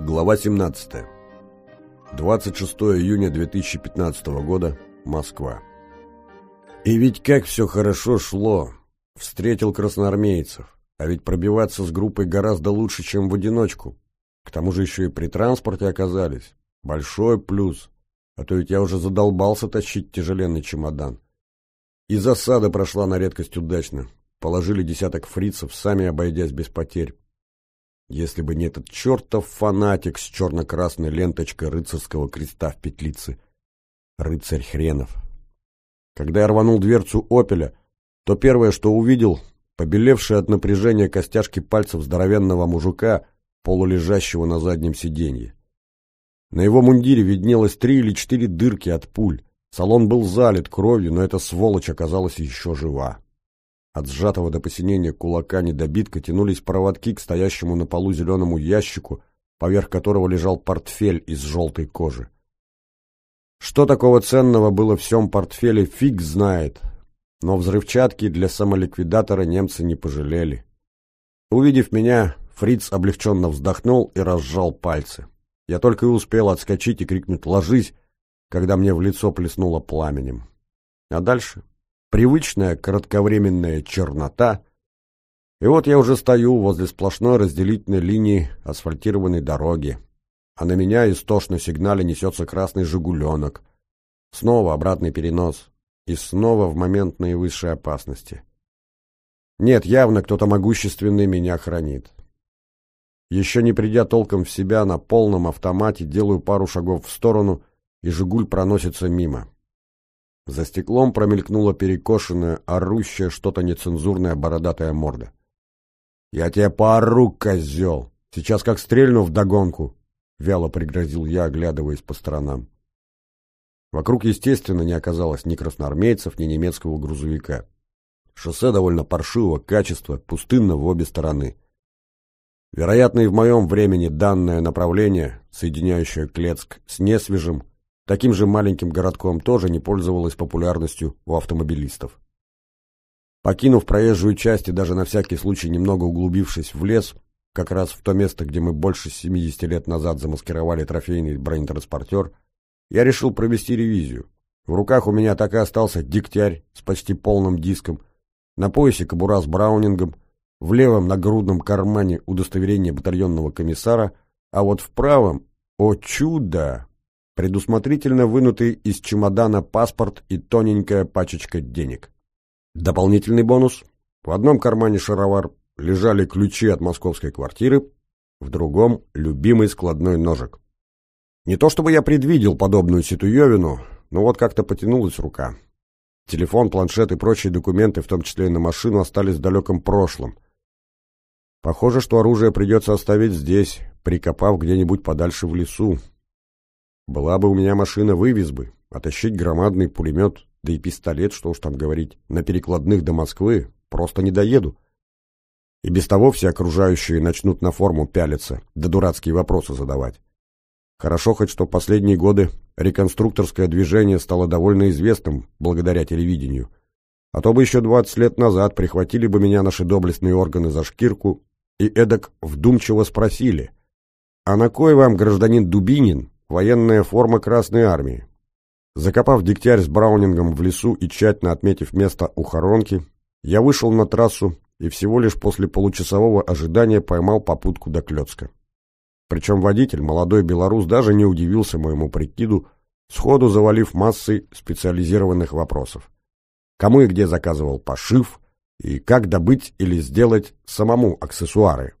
Глава 17. 26 июня 2015 года. Москва. И ведь как все хорошо шло. Встретил красноармейцев. А ведь пробиваться с группой гораздо лучше, чем в одиночку. К тому же еще и при транспорте оказались. Большой плюс. А то ведь я уже задолбался тащить тяжеленный чемодан. И засада прошла на редкость удачно. Положили десяток фрицев, сами обойдясь без потерь. Если бы не этот чертов фанатик с черно-красной ленточкой рыцарского креста в петлице. Рыцарь хренов. Когда я рванул дверцу «Опеля», то первое, что увидел, побелевшие от напряжения костяшки пальцев здоровенного мужика, полулежащего на заднем сиденье. На его мундире виднелось три или четыре дырки от пуль. Салон был залит кровью, но эта сволочь оказалась еще жива. От сжатого до посинения кулака недобитка тянулись проводки к стоящему на полу зеленому ящику, поверх которого лежал портфель из желтой кожи. Что такого ценного было в всем портфеле, фиг знает, но взрывчатки для самоликвидатора немцы не пожалели. Увидев меня, фриц облегченно вздохнул и разжал пальцы. Я только и успел отскочить и крикнуть «Ложись!», когда мне в лицо плеснуло пламенем. А дальше привычная кратковременная чернота, и вот я уже стою возле сплошной разделительной линии асфальтированной дороги, а на меня истошно сигнале несется красный «Жигуленок». Снова обратный перенос, и снова в момент наивысшей опасности. Нет, явно кто-то могущественный меня хранит. Еще не придя толком в себя, на полном автомате делаю пару шагов в сторону, и «Жигуль» проносится мимо. За стеклом промелькнула перекошенная, орущая что-то нецензурная бородатая морда. «Я тебя поору, козел! Сейчас как стрельну вдогонку!» — вяло пригрозил я, оглядываясь по сторонам. Вокруг, естественно, не оказалось ни красноармейцев, ни немецкого грузовика. Шоссе довольно паршивого качества, пустынно в обе стороны. Вероятно, и в моем времени данное направление, соединяющее Клецк с Несвежим, таким же маленьким городком тоже не пользовалась популярностью у автомобилистов. Покинув проезжую часть и даже на всякий случай немного углубившись в лес, как раз в то место, где мы больше 70 лет назад замаскировали трофейный бронетранспортер, я решил провести ревизию. В руках у меня так и остался дегтярь с почти полным диском, на поясе кобура с браунингом, в левом нагрудном кармане удостоверение батальонного комиссара, а вот в правом, о чудо, предусмотрительно вынутый из чемодана паспорт и тоненькая пачечка денег. Дополнительный бонус. В одном кармане шаровар лежали ключи от московской квартиры, в другом — любимый складной ножик. Не то чтобы я предвидел подобную ситуевину, но вот как-то потянулась рука. Телефон, планшет и прочие документы, в том числе и на машину, остались в далеком прошлом. Похоже, что оружие придется оставить здесь, прикопав где-нибудь подальше в лесу, была бы у меня машина, вывез бы. Отащить громадный пулемет, да и пистолет, что уж там говорить, на перекладных до Москвы просто не доеду. И без того все окружающие начнут на форму пялиться, да дурацкие вопросы задавать. Хорошо хоть, что последние годы реконструкторское движение стало довольно известным благодаря телевидению. А то бы еще 20 лет назад прихватили бы меня наши доблестные органы за шкирку и эдак вдумчиво спросили, «А на кой вам, гражданин Дубинин, военная форма Красной Армии. Закопав дегтярь с браунингом в лесу и тщательно отметив место у хоронки, я вышел на трассу и всего лишь после получасового ожидания поймал попутку до Клёцка. Причем водитель, молодой белорус, даже не удивился моему прикиду, сходу завалив массой специализированных вопросов. Кому и где заказывал пошив, и как добыть или сделать самому аксессуары,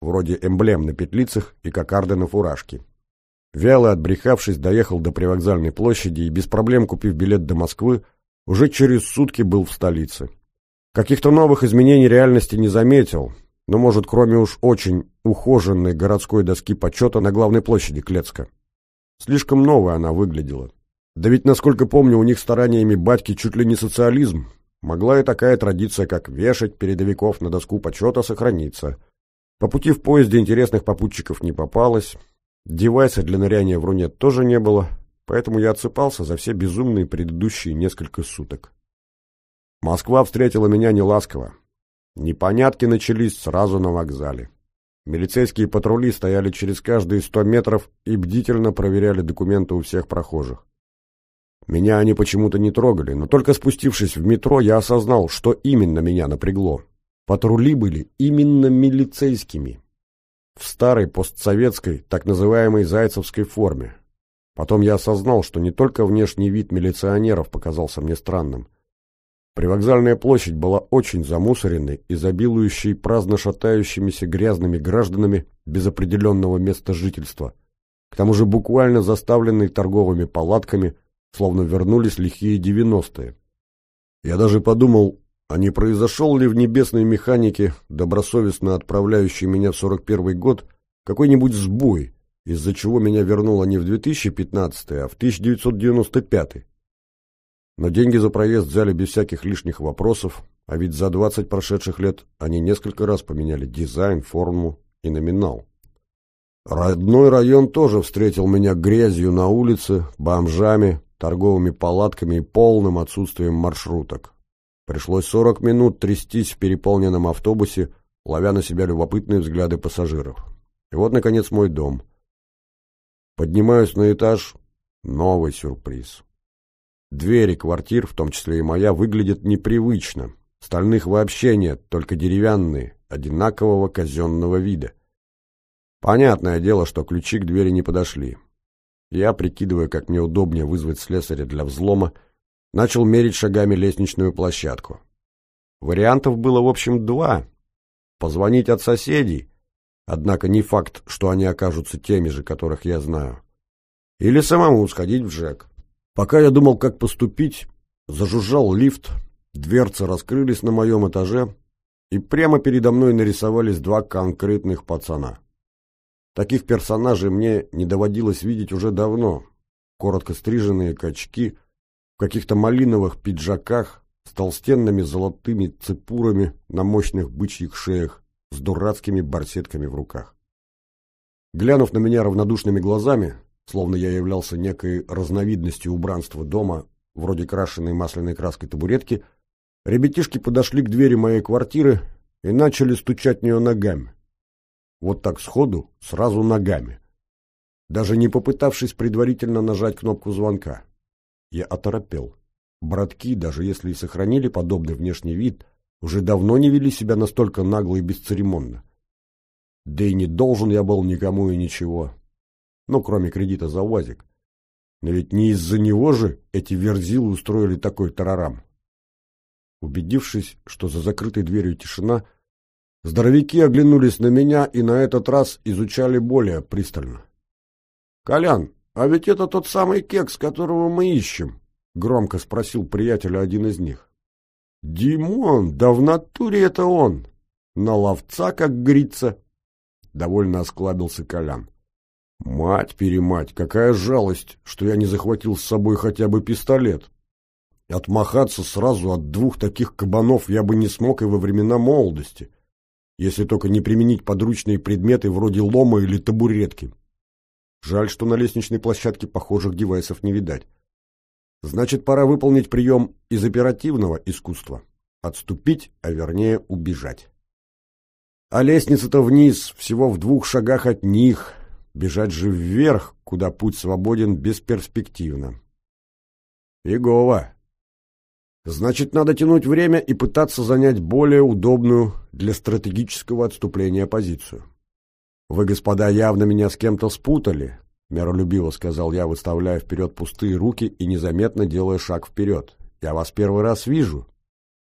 вроде эмблем на петлицах и кокарды на фуражке, Вяло отбрехавшись, доехал до привокзальной площади и, без проблем купив билет до Москвы, уже через сутки был в столице. Каких-то новых изменений реальности не заметил, но, может, кроме уж очень ухоженной городской доски почета на главной площади Клецка. Слишком новая она выглядела. Да ведь, насколько помню, у них стараниями батьки чуть ли не социализм. Могла и такая традиция, как вешать передовиков на доску почета, сохраниться. По пути в поезде интересных попутчиков не попалось, Девайса для ныряния в рунет тоже не было, поэтому я отсыпался за все безумные предыдущие несколько суток. Москва встретила меня неласково. Непонятки начались сразу на вокзале. Милицейские патрули стояли через каждые сто метров и бдительно проверяли документы у всех прохожих. Меня они почему-то не трогали, но только спустившись в метро, я осознал, что именно меня напрягло. Патрули были именно милицейскими. В старой постсоветской, так называемой зайцевской форме. Потом я осознал, что не только внешний вид милиционеров показался мне странным. Привокзальная площадь была очень замусоренной, изобилующей праздно шатающимися грязными гражданами без определенного места жительства. К тому же буквально заставленной торговыми палатками, словно вернулись лихие девяностые. Я даже подумал, а не произошел ли в небесной механике, добросовестно отправляющей меня в 41 год, какой-нибудь сбой, из-за чего меня вернуло не в 2015, а в 1995. Но деньги за проезд взяли без всяких лишних вопросов, а ведь за 20 прошедших лет они несколько раз поменяли дизайн, форму и номинал. Родной район тоже встретил меня грязью на улице, бомжами, торговыми палатками и полным отсутствием маршруток. Пришлось 40 минут трястись в переполненном автобусе, ловя на себя любопытные взгляды пассажиров. И вот, наконец, мой дом. Поднимаюсь на этаж. Новый сюрприз. Двери квартир, в том числе и моя, выглядят непривычно. Стальных вообще нет, только деревянные, одинакового казенного вида. Понятное дело, что ключи к двери не подошли. Я, прикидывая, как мне удобнее вызвать слесаря для взлома, начал мерить шагами лестничную площадку. Вариантов было, в общем, два. Позвонить от соседей, однако не факт, что они окажутся теми же, которых я знаю. Или самому сходить в ЖЭК. Пока я думал, как поступить, зажужжал лифт, дверцы раскрылись на моем этаже, и прямо передо мной нарисовались два конкретных пацана. Таких персонажей мне не доводилось видеть уже давно. Коротко стриженные качки, в каких-то малиновых пиджаках, с толстенными золотыми цепурами на мощных бычьих шеях, с дурацкими барсетками в руках. Глянув на меня равнодушными глазами, словно я являлся некой разновидностью убранства дома, вроде крашенной масляной краской табуретки, ребятишки подошли к двери моей квартиры и начали стучать в нее ногами. Вот так сходу, сразу ногами. Даже не попытавшись предварительно нажать кнопку звонка. Я оторопел. Братки, даже если и сохранили подобный внешний вид, уже давно не вели себя настолько нагло и бесцеремонно. Да и не должен я был никому и ничего. Ну, кроме кредита за УАЗик. Но ведь не из-за него же эти верзилы устроили такой тарарам. Убедившись, что за закрытой дверью тишина, здоровяки оглянулись на меня и на этот раз изучали более пристально. «Колян, а ведь это тот самый кекс, которого мы ищем», — громко спросил приятеля один из них. «Димон, да в натуре это он! На ловца, как говорится!» Довольно осклабился Колян. Мать-перемать, какая жалость, что я не захватил с собой хотя бы пистолет. Отмахаться сразу от двух таких кабанов я бы не смог и во времена молодости, если только не применить подручные предметы вроде лома или табуретки. Жаль, что на лестничной площадке похожих девайсов не видать. Значит, пора выполнить прием из оперативного искусства. Отступить, а вернее убежать. А лестница-то вниз, всего в двух шагах от них — Бежать же вверх, куда путь свободен, бесперспективно. Игово. Значит, надо тянуть время и пытаться занять более удобную для стратегического отступления позицию. Вы, господа, явно меня с кем-то спутали, миролюбиво сказал я, выставляя вперед пустые руки и незаметно делая шаг вперед. Я вас первый раз вижу.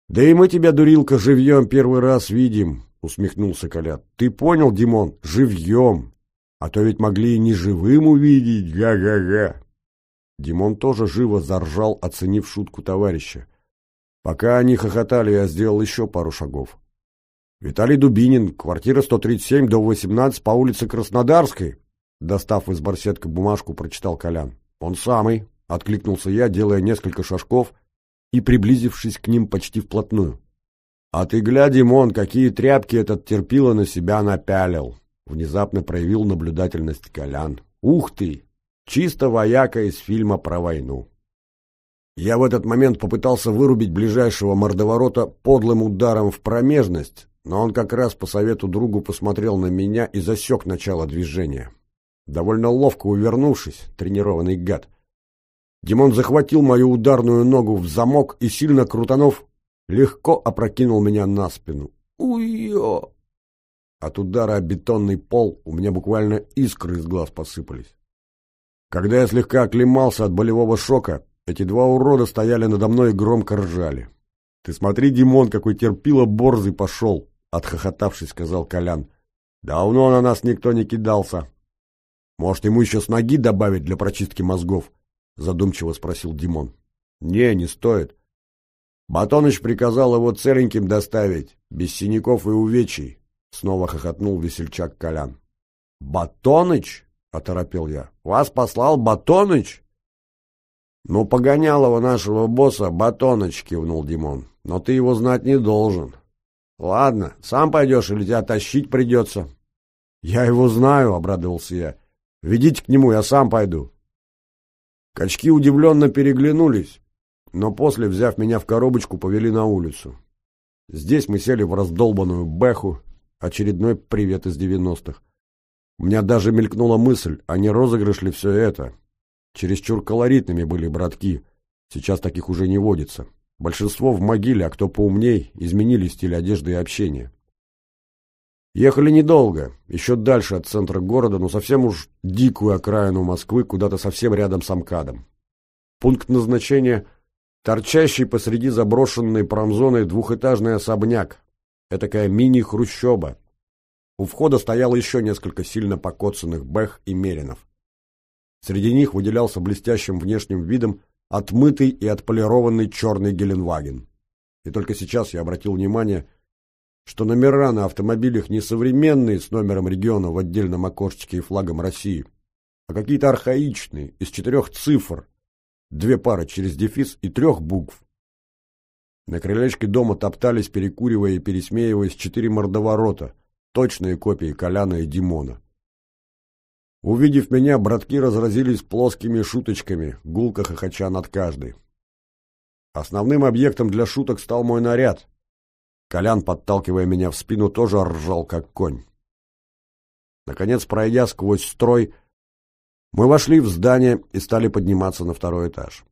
Да и мы тебя, дурилка, живьем первый раз видим, усмехнулся Коля. Ты понял, Димон, живьем. А то ведь могли и не живым увидеть, га-га-га. Димон тоже живо заржал, оценив шутку товарища. Пока они хохотали, я сделал еще пару шагов. Виталий Дубинин, квартира 137, до 18 по улице Краснодарской. Достав из барсетка бумажку, прочитал Колян. Он самый, откликнулся я, делая несколько шажков и приблизившись к ним почти вплотную. А ты глядь, Димон, какие тряпки этот терпило на себя напялил. Внезапно проявил наблюдательность Колян. «Ух ты! Чисто вояка из фильма про войну!» Я в этот момент попытался вырубить ближайшего мордоворота подлым ударом в промежность, но он как раз по совету другу посмотрел на меня и засек начало движения. Довольно ловко увернувшись, тренированный гад, Димон захватил мою ударную ногу в замок и, сильно крутанув, легко опрокинул меня на спину. Уйо! От удара о бетонный пол у меня буквально искры из глаз посыпались. Когда я слегка оклемался от болевого шока, эти два урода стояли надо мной и громко ржали. «Ты смотри, Димон, какой терпило борзый пошел!» — отхохотавшись, сказал Колян. «Давно на нас никто не кидался. Может, ему еще с ноги добавить для прочистки мозгов?» — задумчиво спросил Димон. «Не, не стоит. Батоныч приказал его целеньким доставить, без синяков и увечий», — снова хохотнул весельчак Колян. «Батоныч?» — оторопел я. «Вас послал Батоныч?» «Ну, погонялого нашего босса Батоныч», — кивнул Димон. «Но ты его знать не должен. Ладно, сам пойдешь или тебя тащить придется?» «Я его знаю», — обрадовался я. «Ведите к нему, я сам пойду». Качки удивленно переглянулись, но после, взяв меня в коробочку, повели на улицу. Здесь мы сели в раздолбанную бэху, очередной привет из девяностых. У меня даже мелькнула мысль, а не розыгрыш ли все это? Чересчур колоритными были братки, сейчас таких уже не водится. Большинство в могиле, а кто поумней, изменили стиль одежды и общения. Ехали недолго, еще дальше от центра города, но совсем уж дикую окраину Москвы, куда-то совсем рядом с Амкадом. Пункт назначения – торчащий посреди заброшенной промзоны двухэтажный особняк. Этакая мини-хрущоба. У входа стояло еще несколько сильно покоцанных бэх и меринов. Среди них выделялся блестящим внешним видом отмытый и отполированный черный Геленваген. И только сейчас я обратил внимание – что номера на автомобилях не современные с номером региона в отдельном окошечке и флагом России, а какие-то архаичные, из четырех цифр, две пары через дефис и трех букв. На крылечке дома топтались, перекуривая и пересмеиваясь, четыре мордоворота, точные копии Коляна и Димона. Увидев меня, братки разразились плоскими шуточками, гулко хохоча над каждой. Основным объектом для шуток стал мой наряд, Колян, подталкивая меня в спину, тоже ржал, как конь. Наконец, пройдя сквозь строй, мы вошли в здание и стали подниматься на второй этаж.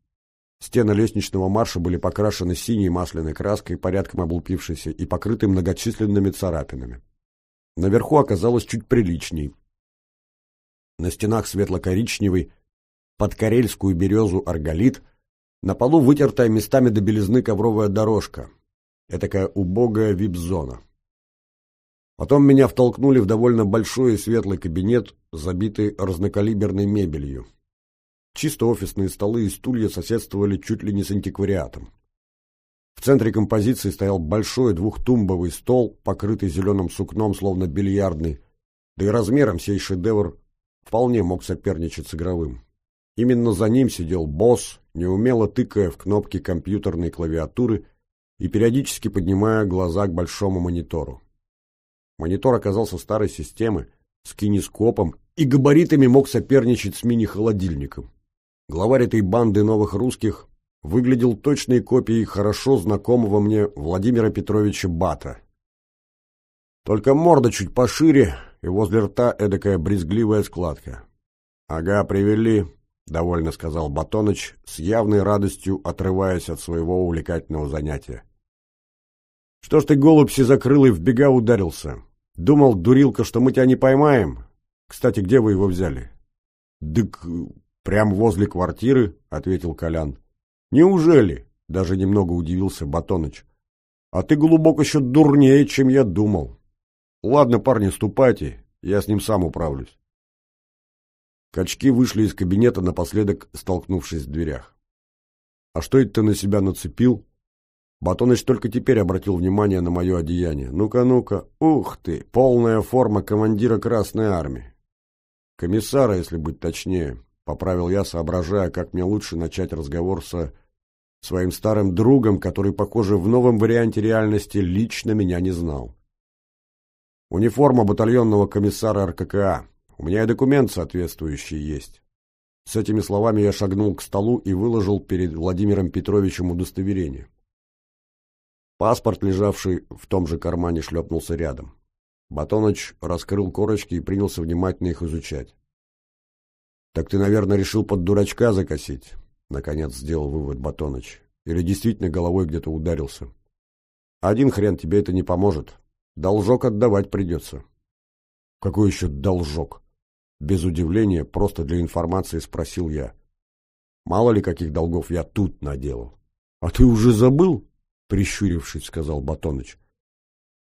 Стены лестничного марша были покрашены синей масляной краской, порядком облупившейся и покрыты многочисленными царапинами. Наверху оказалось чуть приличней. На стенах светло-коричневый, под карельскую березу арголит, на полу вытертая местами до белизны ковровая дорожка, Этакая убогая вип-зона. Потом меня втолкнули в довольно большой и светлый кабинет, забитый разнокалиберной мебелью. Чисто офисные столы и стулья соседствовали чуть ли не с антиквариатом. В центре композиции стоял большой двухтумбовый стол, покрытый зеленым сукном, словно бильярдный, да и размером сей шедевр вполне мог соперничать с игровым. Именно за ним сидел босс, неумело тыкая в кнопки компьютерной клавиатуры и периодически поднимая глаза к большому монитору. Монитор оказался старой системы, с кинескопом и габаритами мог соперничать с мини-холодильником. Главарь этой банды новых русских выглядел точной копией хорошо знакомого мне Владимира Петровича Бата. Только морда чуть пошире, и возле рта эдакая брезгливая складка. «Ага, привели», — довольно сказал Батоныч, с явной радостью отрываясь от своего увлекательного занятия. «Что ж ты, голубь, закрыл и в бега ударился? Думал, дурилка, что мы тебя не поймаем? Кстати, где вы его взяли?» «Дык, прям возле квартиры», — ответил Колян. «Неужели?» — даже немного удивился Батоныч. «А ты, глубоко еще дурнее, чем я думал. Ладно, парни, ступайте, я с ним сам управлюсь». Качки вышли из кабинета, напоследок столкнувшись в дверях. «А что это ты на себя нацепил?» Батоныч только теперь обратил внимание на мое одеяние. «Ну-ка, ну-ка, ух ты, полная форма командира Красной Армии!» «Комиссара, если быть точнее», — поправил я, соображая, как мне лучше начать разговор со своим старым другом, который, похоже, в новом варианте реальности лично меня не знал. «Униформа батальонного комиссара РККА. У меня и документ соответствующий есть. С этими словами я шагнул к столу и выложил перед Владимиром Петровичем удостоверение. Паспорт, лежавший в том же кармане, шлепнулся рядом. Батоныч раскрыл корочки и принялся внимательно их изучать. «Так ты, наверное, решил под дурачка закосить?» — наконец сделал вывод Батоныч. «Или действительно головой где-то ударился?» «Один хрен тебе это не поможет. Должок отдавать придется». «Какой еще должок?» Без удивления, просто для информации спросил я. «Мало ли каких долгов я тут наделал». «А ты уже забыл?» — прищурившись, сказал Батоныч.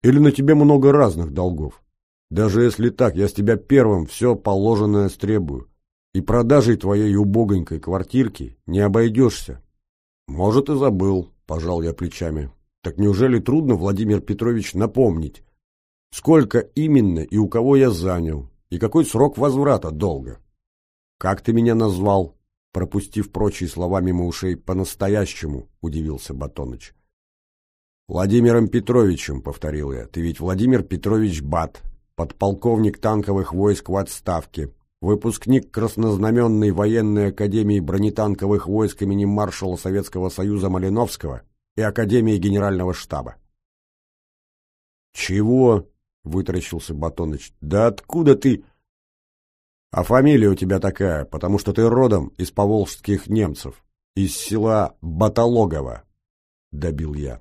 «Или на тебе много разных долгов? Даже если так, я с тебя первым все положенное стребую, и продажей твоей убогонькой квартирки не обойдешься». «Может, и забыл», — пожал я плечами. «Так неужели трудно, Владимир Петрович, напомнить, сколько именно и у кого я занял, и какой срок возврата долга?» «Как ты меня назвал?» Пропустив прочие слова мимо ушей, по-настоящему удивился Батоныч. «Владимиром Петровичем», — повторил я. «Ты ведь Владимир Петрович Бат, подполковник танковых войск в отставке, выпускник Краснознаменной военной академии бронетанковых войск имени маршала Советского Союза Малиновского и Академии Генерального штаба». «Чего?» — вытаращился Батоныч. «Да откуда ты...» «А фамилия у тебя такая, потому что ты родом из поволжских немцев, из села Батологово», — добил я.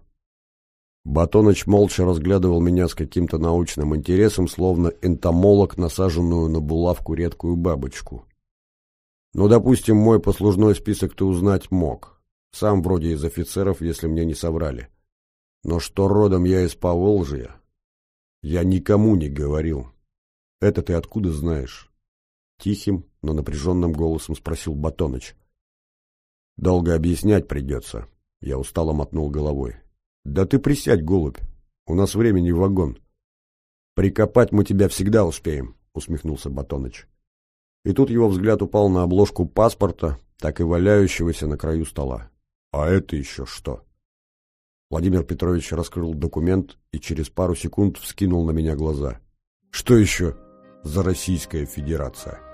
Батоныч молча разглядывал меня с каким-то научным интересом, словно энтомолог, насаженную на булавку редкую бабочку. Ну, допустим, мой послужной список ты узнать мог. Сам вроде из офицеров, если мне не соврали. Но что родом я из Поволжья, я никому не говорил. Это ты откуда знаешь? Тихим, но напряженным голосом спросил Батоныч. Долго объяснять придется. Я устало мотнул головой. «Да ты присядь, голубь. У нас времени в вагон». «Прикопать мы тебя всегда успеем», — усмехнулся Батоныч. И тут его взгляд упал на обложку паспорта, так и валяющегося на краю стола. «А это еще что?» Владимир Петрович раскрыл документ и через пару секунд вскинул на меня глаза. «Что еще за Российская Федерация?»